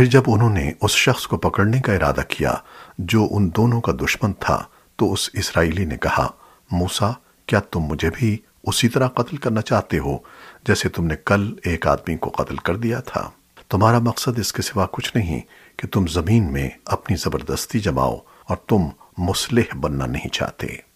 پھر جب انہوں نے اس شخص کو پکڑنے کا ارادہ کیا جو ان دونوں کا دشمن تھا، تو اس اسرائیلی نے کہا، موسیٰ، کیا تم مجھے بھی اسی طرح قتل کرنا چاہتے ہو جیسے تم نے کل ایک آدمی کو قتل کر دیا تھا؟ تمہارا مقصد اس کے سوا کچھ نہیں کہ تم زمین میں اپنی زبردستی جماؤ اور تم مصلح بننا نہیں چاہتے.